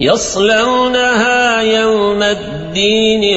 يصلونها يوم الدين